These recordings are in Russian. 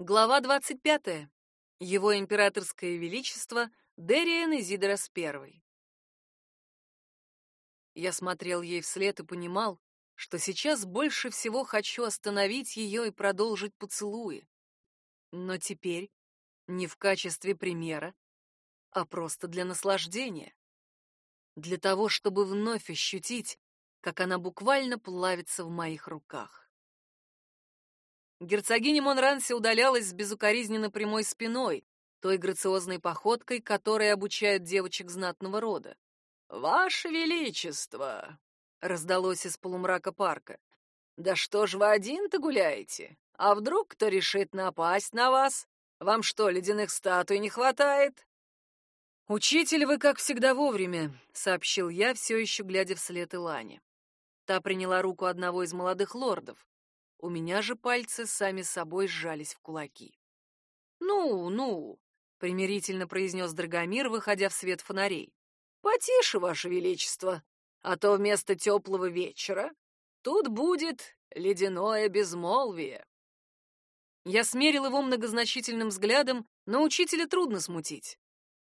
Глава 25. Его императорское величество Дериан Изидорос I. Я смотрел ей вслед и понимал, что сейчас больше всего хочу остановить ее и продолжить поцелуи. Но теперь не в качестве примера, а просто для наслаждения. Для того, чтобы вновь ощутить, как она буквально плавится в моих руках. Герцогиня Монранси удалялась с безукоризненно прямой спиной, той грациозной походкой, которой обучают девочек знатного рода. «Ваше Величество!» — раздалось из полумрака парка. «Да что ж вы один-то гуляете? А вдруг кто решит напасть на вас? Вам что, ледяных статуй не хватает?» «Учитель, вы, как всегда, вовремя», — сообщил я, все еще глядя вслед Илане. Та приняла руку одного из молодых лордов. У меня же пальцы сами собой сжались в кулаки. «Ну, ну», — примирительно произнес Драгомир, выходя в свет фонарей. «Потише, Ваше Величество, а то вместо теплого вечера тут будет ледяное безмолвие». Я смерил его многозначительным взглядом, но учителя трудно смутить.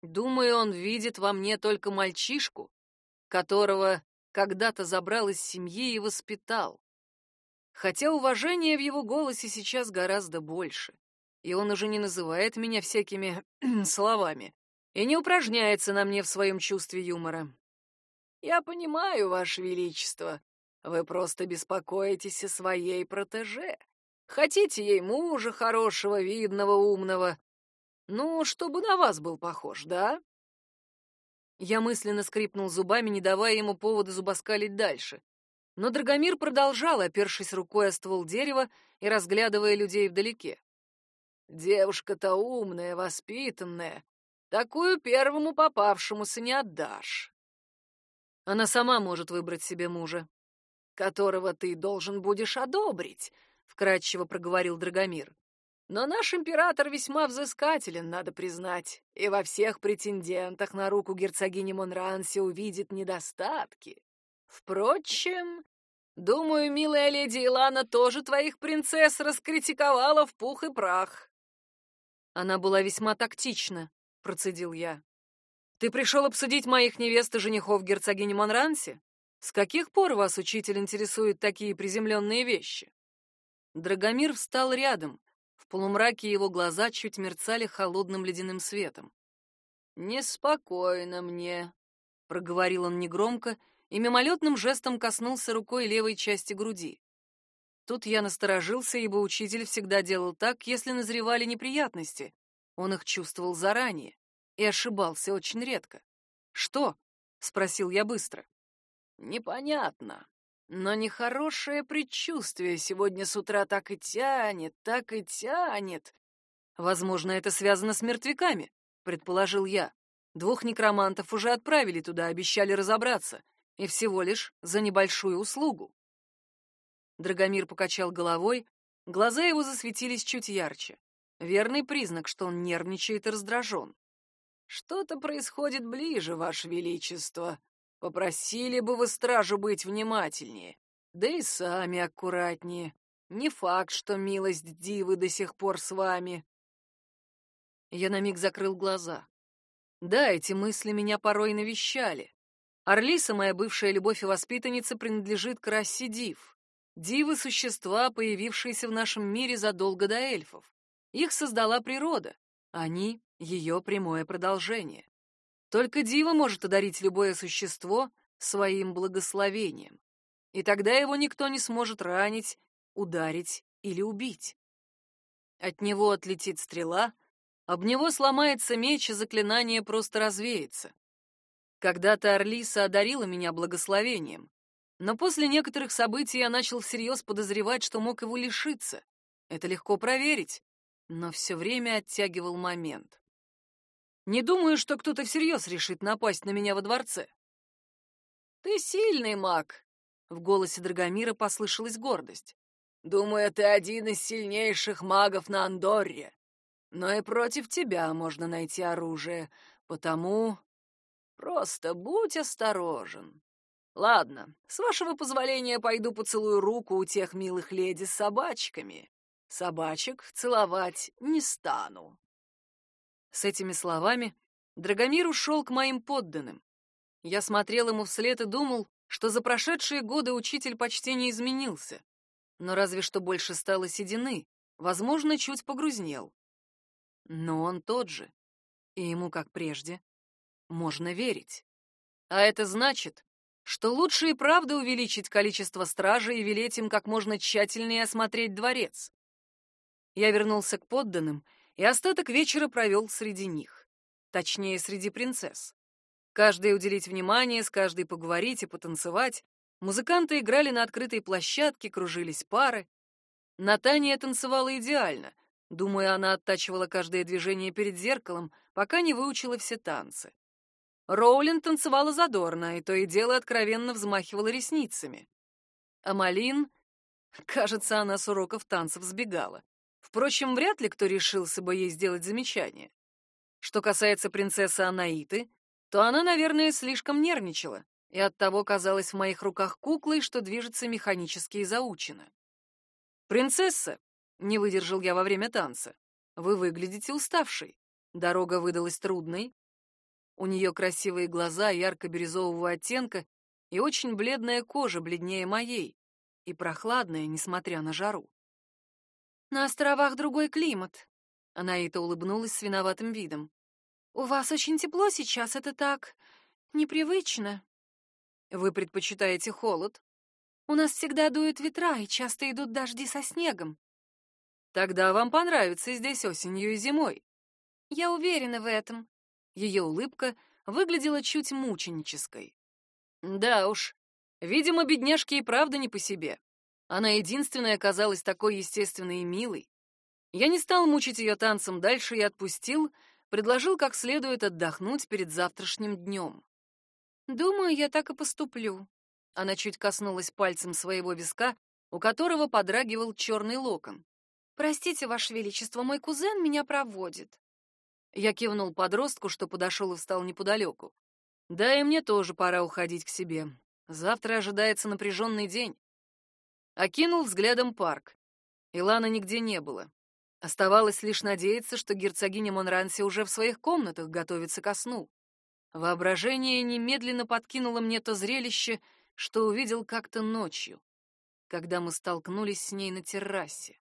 Думаю, он видит во мне только мальчишку, которого когда-то забрал из семьи и воспитал хотя уважения в его голосе сейчас гораздо больше, и он уже не называет меня всякими словами и не упражняется на мне в своем чувстве юмора. «Я понимаю, Ваше Величество, вы просто беспокоитесь о своей протеже. Хотите ей мужа хорошего, видного, умного. Ну, чтобы на вас был похож, да?» Я мысленно скрипнул зубами, не давая ему повода зубоскалить дальше. Но Драгомир продолжал, опершись рукой о ствол дерева и разглядывая людей вдалеке. «Девушка-то умная, воспитанная. Такую первому попавшемуся не отдашь. Она сама может выбрать себе мужа, которого ты должен будешь одобрить», — вкратчиво проговорил Драгомир. «Но наш император весьма взыскателен, надо признать, и во всех претендентах на руку герцогини Монранси увидит недостатки. Впрочем, думаю, милая леди Илана тоже твоих принцесс раскритиковала в пух и прах. Она была весьма тактична, процедил я. Ты пришел обсудить моих невест и женихов герцогини Монранси? С каких пор вас, учитель, интересуют такие приземленные вещи? Драгомир встал рядом. В полумраке его глаза чуть мерцали холодным ледяным светом. «Неспокойно мне», — проговорил он негромко и мимолетным жестом коснулся рукой левой части груди. Тут я насторожился, ибо учитель всегда делал так, если назревали неприятности. Он их чувствовал заранее и ошибался очень редко. «Что?» — спросил я быстро. «Непонятно, но нехорошее предчувствие сегодня с утра так и тянет, так и тянет. Возможно, это связано с мертвяками», — предположил я. «Двух некромантов уже отправили туда, обещали разобраться. И всего лишь за небольшую услугу. Драгомир покачал головой, глаза его засветились чуть ярче. Верный признак, что он нервничает и раздражен. «Что-то происходит ближе, Ваше Величество. Попросили бы вы стражу быть внимательнее, да и сами аккуратнее. Не факт, что милость Дивы до сих пор с вами». Я на миг закрыл глаза. Да, эти мысли меня порой навещали. Орлиса, моя бывшая любовь и воспитанница, принадлежит к расе див. Дивы — существа, появившиеся в нашем мире задолго до эльфов. Их создала природа. Они — ее прямое продолжение. Только дива может одарить любое существо своим благословением. И тогда его никто не сможет ранить, ударить или убить. От него отлетит стрела, об него сломается меч, и заклинание просто развеется. Когда-то Орлиса одарила меня благословением, но после некоторых событий я начал всерьез подозревать, что мог его лишиться. Это легко проверить, но все время оттягивал момент. Не думаю, что кто-то всерьез решит напасть на меня во дворце. «Ты сильный маг», — в голосе Драгомира послышалась гордость. «Думаю, ты один из сильнейших магов на Андорре. Но и против тебя можно найти оружие, потому Просто будь осторожен. Ладно, с вашего позволения пойду поцелую руку у тех милых леди с собачками. собачек целовать не стану. С этими словами Драгомир ушел к моим подданным. Я смотрел ему вслед и думал, что за прошедшие годы учитель почти не изменился, но разве что больше стало седины, возможно, чуть погрузнел. Но он тот же, и ему, как прежде, можно верить. А это значит, что лучше и правда увеличить количество стражей и велеть им как можно тщательнее осмотреть дворец. Я вернулся к подданным и остаток вечера провел среди них. Точнее, среди принцесс. Каждой уделить внимание, с каждой поговорить и потанцевать. Музыканты играли на открытой площадке, кружились пары. Натания танцевала идеально. Думаю, она оттачивала каждое движение перед зеркалом, пока не выучила все танцы. Роулин танцевала задорно, и то и дело откровенно взмахивала ресницами. А Малин... Кажется, она с уроков танцев сбегала. Впрочем, вряд ли кто решился бы ей сделать замечание. Что касается принцессы Анаиты, то она, наверное, слишком нервничала и оттого казалась в моих руках куклой, что движется механически и заучено. «Принцесса», — не выдержал я во время танца, — «вы выглядите уставшей. Дорога выдалась трудной. У нее красивые глаза ярко-бирюзового оттенка и очень бледная кожа, бледнее моей, и прохладная, несмотря на жару. «На островах другой климат», — Анаита улыбнулась с виноватым видом. «У вас очень тепло сейчас, это так непривычно». «Вы предпочитаете холод?» У нас всегда дуют ветра и часто идут дожди со снегом. Тогда вам понравится здесь осенью и зимой. Я уверена в этом. Ее улыбка выглядела чуть мученической. Да уж, видимо, бедняжке и правда не по себе. Она единственная оказалась такой естественной и милой. Я не стал мучить ее танцем дальше и отпустил, предложил как следует отдохнуть перед завтрашним днем. Думаю, я так и поступлю. Она чуть коснулась пальцем своего виска, у которого подрагивал черный локон. «Простите, Ваше Величество, мой кузен меня проводит». Я кивнул подростку, что подошел и встал неподалеку. «Да и мне тоже пора уходить к себе. Завтра ожидается напряженный день». Окинул взглядом парк. Илана нигде не было. Оставалось лишь надеяться, что герцогиня Монранси уже в своих комнатах готовится ко сну. Воображение немедленно подкинуло мне то зрелище, что увидел как-то ночью, когда мы столкнулись с ней на террасе.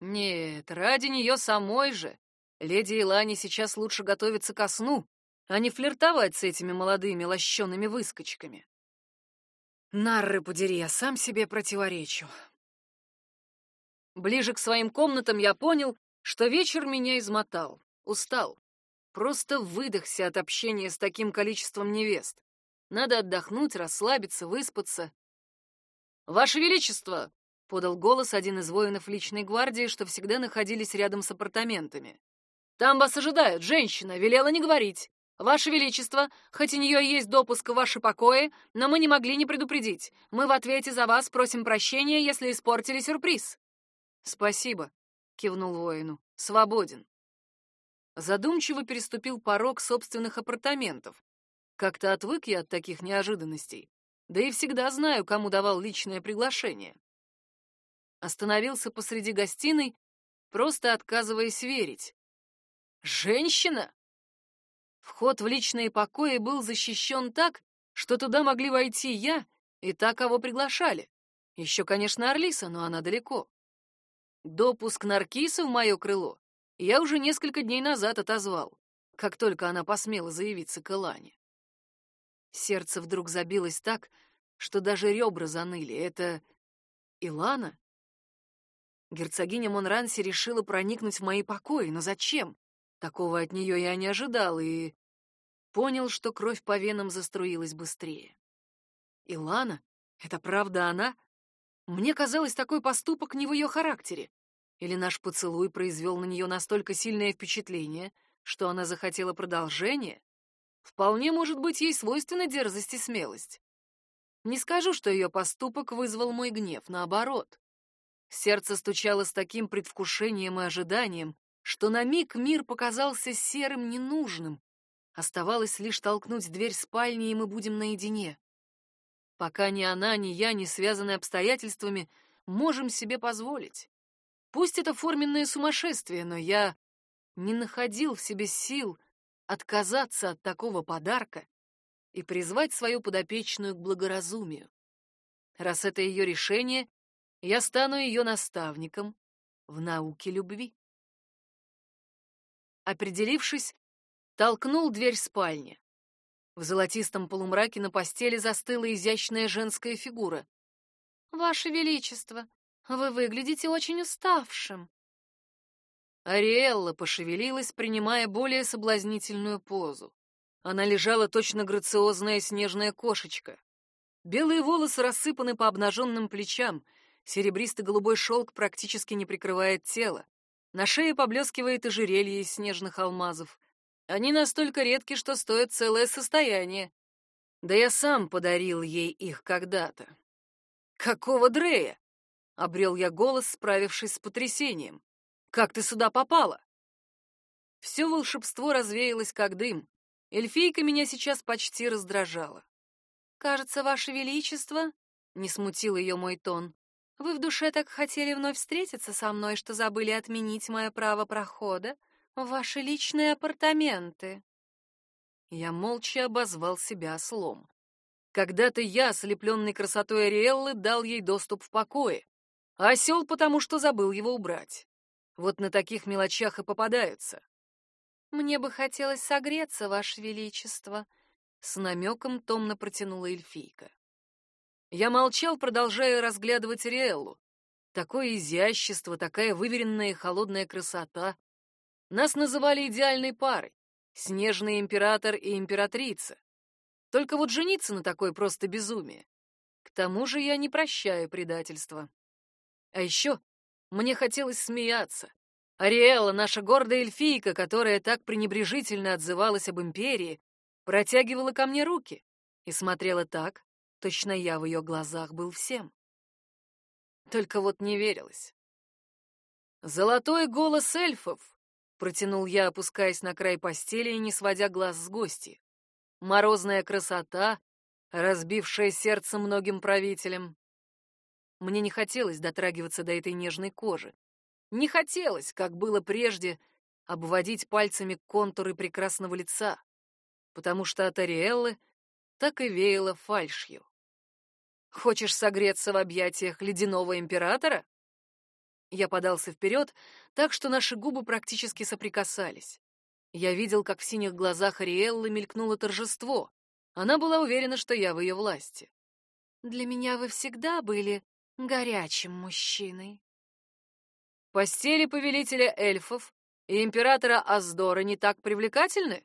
Нет, ради нее самой же. Леди Илани сейчас лучше готовиться ко сну, а не флиртовать с этими молодыми лощеными выскочками. Нарры подери, я сам себе противоречу. Ближе к своим комнатам я понял, что вечер меня измотал, устал. Просто выдохся от общения с таким количеством невест. Надо отдохнуть, расслабиться, выспаться. «Ваше Величество!» — подал голос один из воинов личной гвардии, что всегда находились рядом с апартаментами. «Там вас ожидают, женщина, велела не говорить. Ваше Величество, хоть у нее есть допуск в ваши покои, но мы не могли не предупредить. Мы в ответе за вас просим прощения, если испортили сюрприз». «Спасибо», — кивнул воину. «Свободен». Задумчиво переступил порог собственных апартаментов, как-то отвык я от таких неожиданностей, да и всегда знаю, кому давал личное приглашение. Остановился посреди гостиной, просто отказываясь верить. Женщина? Вход в личные покои был защищен так, что туда могли войти я и та, кого приглашали. Еще, конечно, Орлиса, но она далеко. Допуск Наркиса в мое крыло я уже несколько дней назад отозвал, как только она посмела заявиться к Элане. Сердце вдруг забилось так, что даже ребра заныли. Это Илана? Герцогиня Монранси решила проникнуть в мои покои, но зачем? Такого от нее я не ожидал и понял, что кровь по венам заструилась быстрее. Илана? Это правда она? Мне казалось, такой поступок не в ее характере. Или наш поцелуй произвел на нее настолько сильное впечатление, что она захотела продолжения? Вполне может быть ей свойственна дерзость и смелость. Не скажу, что ее поступок вызвал мой гнев, наоборот. Сердце стучало с таким предвкушением и ожиданием, что на миг мир показался серым, ненужным. Оставалось лишь толкнуть дверь спальни, и мы будем наедине. Пока ни она, ни я, не связаны обстоятельствами, можем себе позволить. Пусть это форменное сумасшествие, но я не находил в себе сил отказаться от такого подарка и призвать свою подопечную к благоразумию. Раз это ее решение, я стану ее наставником в науке любви. Определившись, толкнул дверь спальни. В золотистом полумраке на постели застыла изящная женская фигура. «Ваше Величество, вы выглядите очень уставшим». Ариэлла пошевелилась, принимая более соблазнительную позу. Она лежала точно грациозная снежная кошечка. Белые волосы рассыпаны по обнаженным плечам, серебристо-голубой шелк практически не прикрывает тело. На шее поблескивает ожерелье из снежных алмазов. Они настолько редки, что стоят целое состояние. Да я сам подарил ей их когда-то. «Какого Дрея?» — обрел я голос, справившись с потрясением. «Как ты сюда попала?» Все волшебство развеялось, как дым. Эльфийка меня сейчас почти раздражала. «Кажется, Ваше Величество», — не смутил ее мой тон, «вы в душе так хотели вновь встретиться со мной, что забыли отменить мое право прохода в ваши личные апартаменты». Я молча обозвал себя ослом. Когда-то я, ослепленный красотой Ариэллы, дал ей доступ в покое, а осел потому, что забыл его убрать. Вот на таких мелочах и попадаются. «Мне бы хотелось согреться, Ваше Величество», с намеком томно протянула эльфийка. Я молчал, продолжая разглядывать Риэллу. Такое изящество, такая выверенная и холодная красота. Нас называли идеальной парой. Снежный император и императрица. Только вот жениться на такой просто безумие. К тому же я не прощаю предательства. А еще мне хотелось смеяться. Ариэла, наша гордая эльфийка, которая так пренебрежительно отзывалась об империи, протягивала ко мне руки и смотрела так, точно я в ее глазах был всем. Только вот не верилось. «Золотой голос эльфов!» — протянул я, опускаясь на край постели и не сводя глаз с гости. «Морозная красота, разбившая сердце многим правителям». Мне не хотелось дотрагиваться до этой нежной кожи. Не хотелось, как было прежде, обводить пальцами контуры прекрасного лица потому что от Ариэллы так и веяло фальшью. «Хочешь согреться в объятиях ледяного императора?» Я подался вперед, так что наши губы практически соприкасались. Я видел, как в синих глазах Ариэллы мелькнуло торжество. Она была уверена, что я в ее власти. «Для меня вы всегда были горячим мужчиной». Постели повелителя эльфов и императора Аздора не так привлекательны?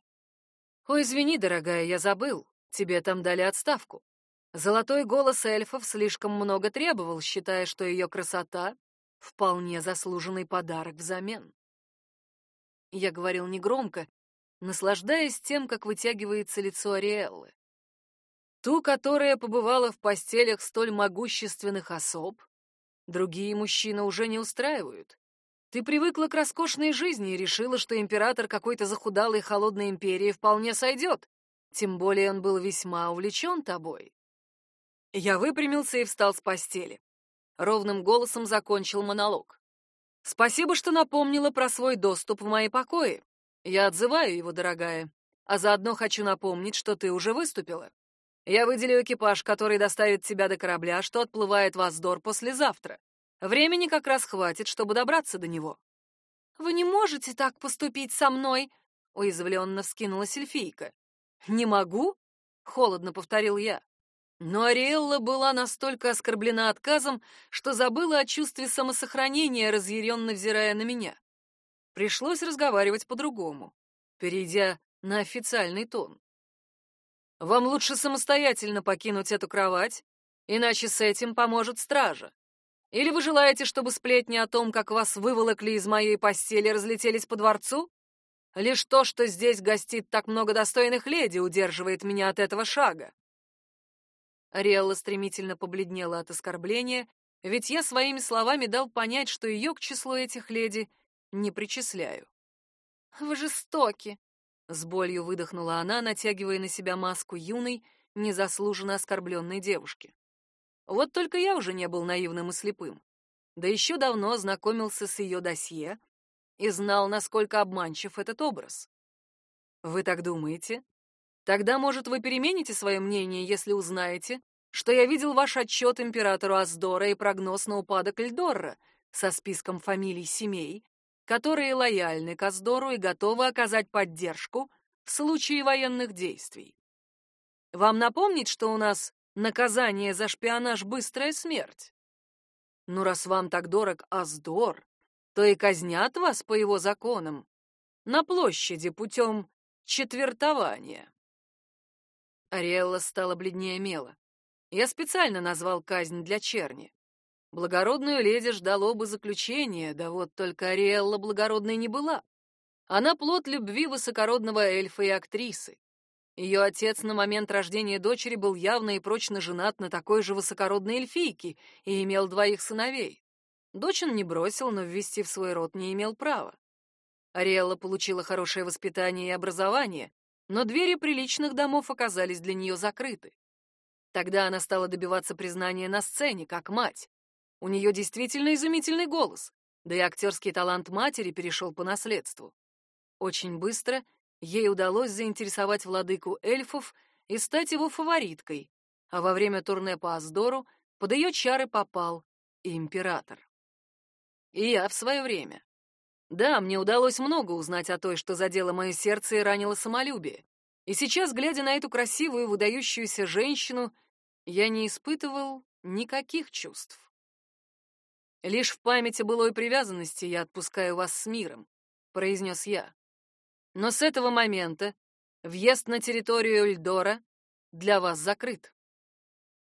«Ой, извини, дорогая, я забыл. Тебе там дали отставку». Золотой голос эльфов слишком много требовал, считая, что ее красота — вполне заслуженный подарок взамен. Я говорил негромко, наслаждаясь тем, как вытягивается лицо Ариэллы. Ту, которая побывала в постелях столь могущественных особ, другие мужчины уже не устраивают. Ты привыкла к роскошной жизни и решила, что император какой-то захудалой холодной империи вполне сойдет. Тем более он был весьма увлечен тобой. Я выпрямился и встал с постели. Ровным голосом закончил монолог. Спасибо, что напомнила про свой доступ в мои покои. Я отзываю его, дорогая. А заодно хочу напомнить, что ты уже выступила. Я выделю экипаж, который доставит тебя до корабля, что отплывает в Аздор послезавтра. Времени как раз хватит, чтобы добраться до него. Вы не можете так поступить со мной, уязвленно вскинулась эльфийка. Не могу? холодно повторил я. Но Ариэлла была настолько оскорблена отказом, что забыла о чувстве самосохранения, разъяренно взирая на меня. Пришлось разговаривать по-другому, перейдя на официальный тон. Вам лучше самостоятельно покинуть эту кровать, иначе с этим поможет стража. Или вы желаете, чтобы сплетни о том, как вас выволокли из моей постели, разлетелись по дворцу? Лишь то, что здесь гостит так много достойных леди, удерживает меня от этого шага. Риэлла стремительно побледнела от оскорбления, ведь я своими словами дал понять, что ее к числу этих леди не причисляю. «Вы жестоки!» — с болью выдохнула она, натягивая на себя маску юной, незаслуженно оскорбленной девушки. Вот только я уже не был наивным и слепым. да еще давно ознакомился с ее досье и знал, насколько обманчив этот образ. Вы так думаете? Тогда, может, вы перемените свое мнение, если узнаете, что я видел ваш отчет императору Аздора и прогноз на упадок Эльдорра со списком фамилий семей, которые лояльны к Аздору и готовы оказать поддержку в случае военных действий. Вам напомнить, что у нас наказание за шпионаж — быстрая смерть? Ну, раз вам так дорог Аздор, то и казнят вас по его законам на площади путем четвертования. Ариэлла стала бледнее мела. Я специально назвал казнь для черни. Благородную леди ждало бы заключения, да вот только Ариэлла благородной не была. Она плод любви высокородного эльфа и актрисы. Ее отец на момент рождения дочери был явно и прочно женат на такой же высокородной эльфийке и имел двоих сыновей. Дочь он не бросил, но ввести в свой род не имел права. Ариэлла получила хорошее воспитание и образование, но двери приличных домов оказались для нее закрыты. Тогда она стала добиваться признания на сцене, как мать. У нее действительно изумительный голос, да и актерский талант матери перешел по наследству. Очень быстро ей удалось заинтересовать владыку эльфов и стать его фавориткой, а во время турне по Аздору под ее чары попал император. И я в свое время. Да, мне удалось много узнать о той, что задело мое сердце и ранило самолюбие. И сейчас, глядя на эту красивую, выдающуюся женщину, я не испытывал никаких чувств. Лишь в памяти былой привязанности я отпускаю вас с миром, произнес я. Но с этого момента въезд на территорию Эльдора для вас закрыт.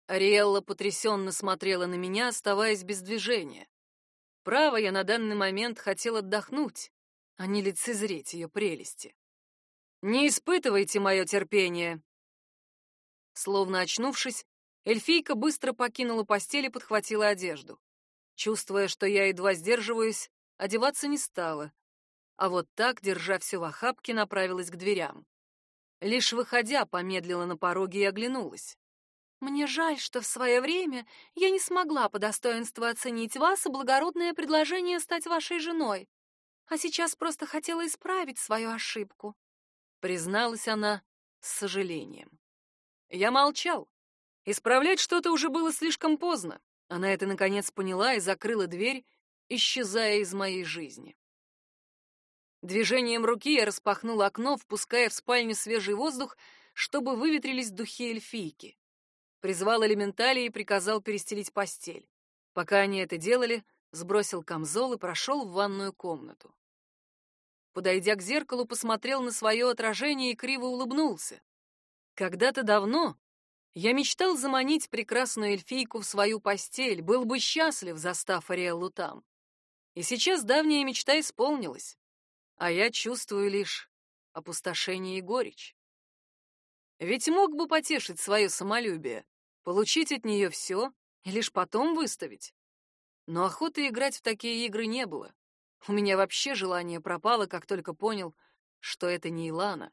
Ариэлла потрясенно смотрела на меня, оставаясь без движения. Право, я на данный момент хотел отдохнуть, а не лицезреть ее прелести. Не испытывайте мое терпение. Словно очнувшись, эльфийка быстро покинула постель и подхватила одежду. Чувствуя, что я едва сдерживаюсь, одеваться не стала, а вот так, держа все в охапке, направилась к дверям. Лишь выходя, помедлила на пороге и оглянулась. «Мне жаль, что в свое время я не смогла по достоинству оценить вас и благородное предложение стать вашей женой, а сейчас просто хотела исправить свою ошибку», — призналась она с сожалением. Я молчал. Исправлять что-то уже было слишком поздно. Она это наконец поняла и закрыла дверь, исчезая из моей жизни. Движением руки я распахнул окно, впуская в спальню свежий воздух, чтобы выветрились духи эльфийки. Призвал элементали и приказал перестелить постель. Пока они это делали, сбросил камзол и прошел в ванную комнату. Подойдя к зеркалу, посмотрел на свое отражение и криво улыбнулся. Когда-то давно я мечтал заманить прекрасную эльфийку в свою постель, был бы счастлив, застав Ариэллу там. И сейчас давняя мечта исполнилась а я чувствую лишь опустошение и горечь. Ведь мог бы потешить свое самолюбие, получить от нее все и лишь потом выставить. Но охоты играть в такие игры не было. У меня вообще желание пропало, как только понял, что это не Илана.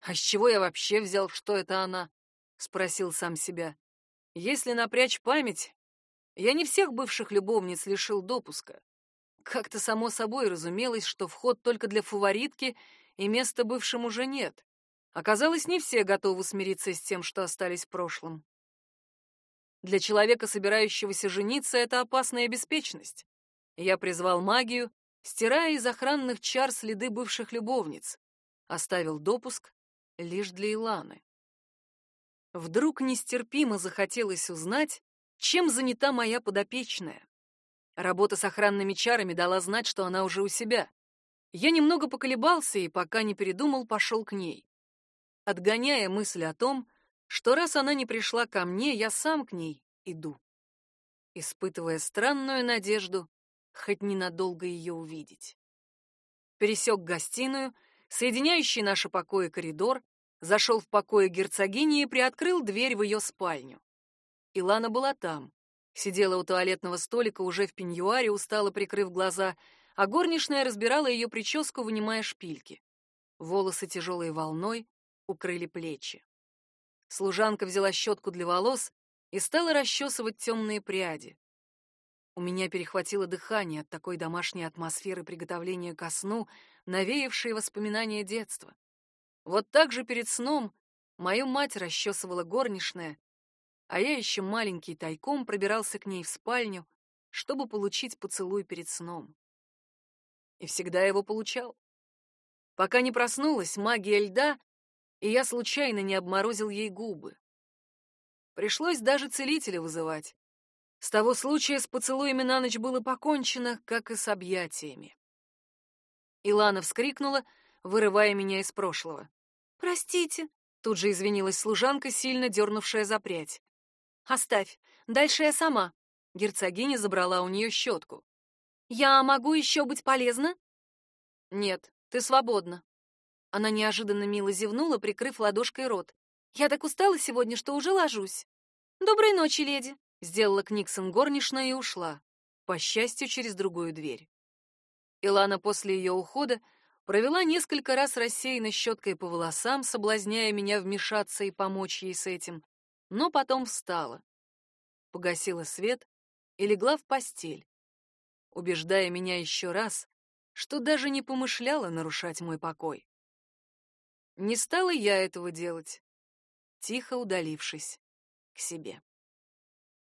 А с чего я вообще взял, что это она? спросил сам себя. Если напрячь память, я не всех бывших любовниц лишил допуска. Как-то само собой разумелось, что вход только для фаворитки, и места бывшим уже нет. Оказалось, не все готовы смириться с тем, что остались в прошлом. Для человека, собирающегося жениться, это опасная беспечность. Я призвал магию, стирая из охранных чар следы бывших любовниц. Оставил допуск лишь для Иланы. Вдруг нестерпимо захотелось узнать, чем занята моя подопечная. Работа с охранными чарами дала знать, что она уже у себя. Я немного поколебался и, пока не передумал, пошел к ней. Отгоняя мысль о том, что раз она не пришла ко мне, я сам к ней иду. Испытывая странную надежду, хоть ненадолго ее увидеть. Пересек гостиную, соединяющий наши покои коридор, зашел в покои герцогини и приоткрыл дверь в ее спальню. Илана была там. Сидела у туалетного столика уже в пеньюаре, устало прикрыв глаза, а горничная разбирала ее прическу, вынимая шпильки. Волосы тяжелой волной укрыли плечи. Служанка взяла щетку для волос и стала расчесывать темные пряди. У меня перехватило дыхание от такой домашней атмосферы приготовления ко сну, навеявшей воспоминания детства. Вот так же перед сном мою мать расчесывала горничная, а я еще маленький тайком пробирался к ней в спальню, чтобы получить поцелуй перед сном. И всегда его получал. Пока не проснулась магия льда, и я случайно не обморозил ей губы. Пришлось даже целителя вызывать. С того случая с поцелуями на ночь было покончено, как и с объятиями. Илана вскрикнула, вырывая меня из прошлого. «Простите», — тут же извинилась служанка, сильно дернувшая за прядь. «Оставь, дальше я сама». Герцогиня забрала у нее щетку. «Я могу еще быть полезна?» «Нет, ты свободна». Она неожиданно мило зевнула, прикрыв ладошкой рот. «Я так устала сегодня, что уже ложусь». «Доброй ночи, леди», — сделала Книксон горничная и ушла, по счастью, через другую дверь. Илана после ее ухода провела несколько раз рассеянно щеткой по волосам, соблазняя меня вмешаться и помочь ей с этим, но потом встала, погасила свет и легла в постель, убеждая меня еще раз, что даже не помышляла нарушать мой покой. Не стала я этого делать, тихо удалившись к себе.